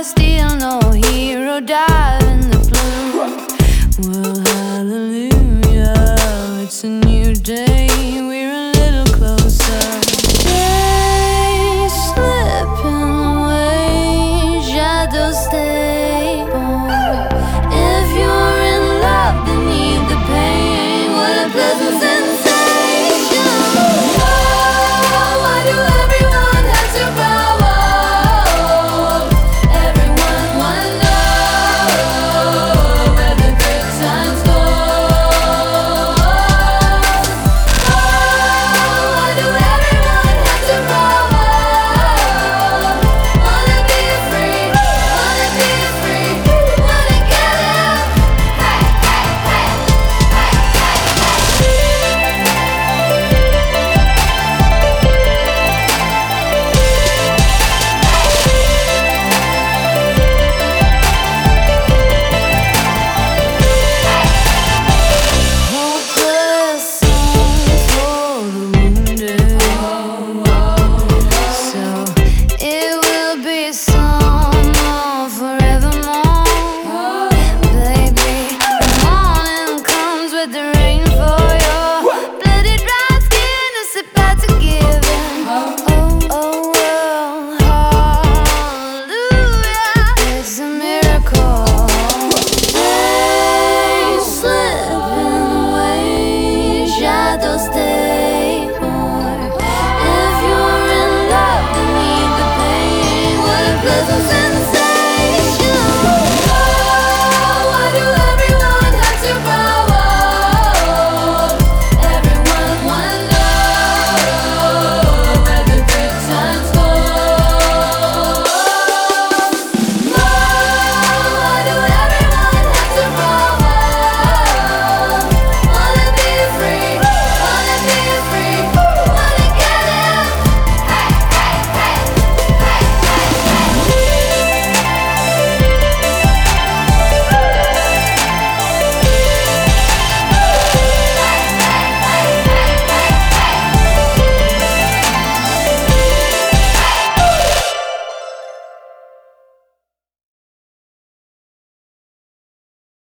Still no hero diving in the blue. Well, hallelujah, it's a new day.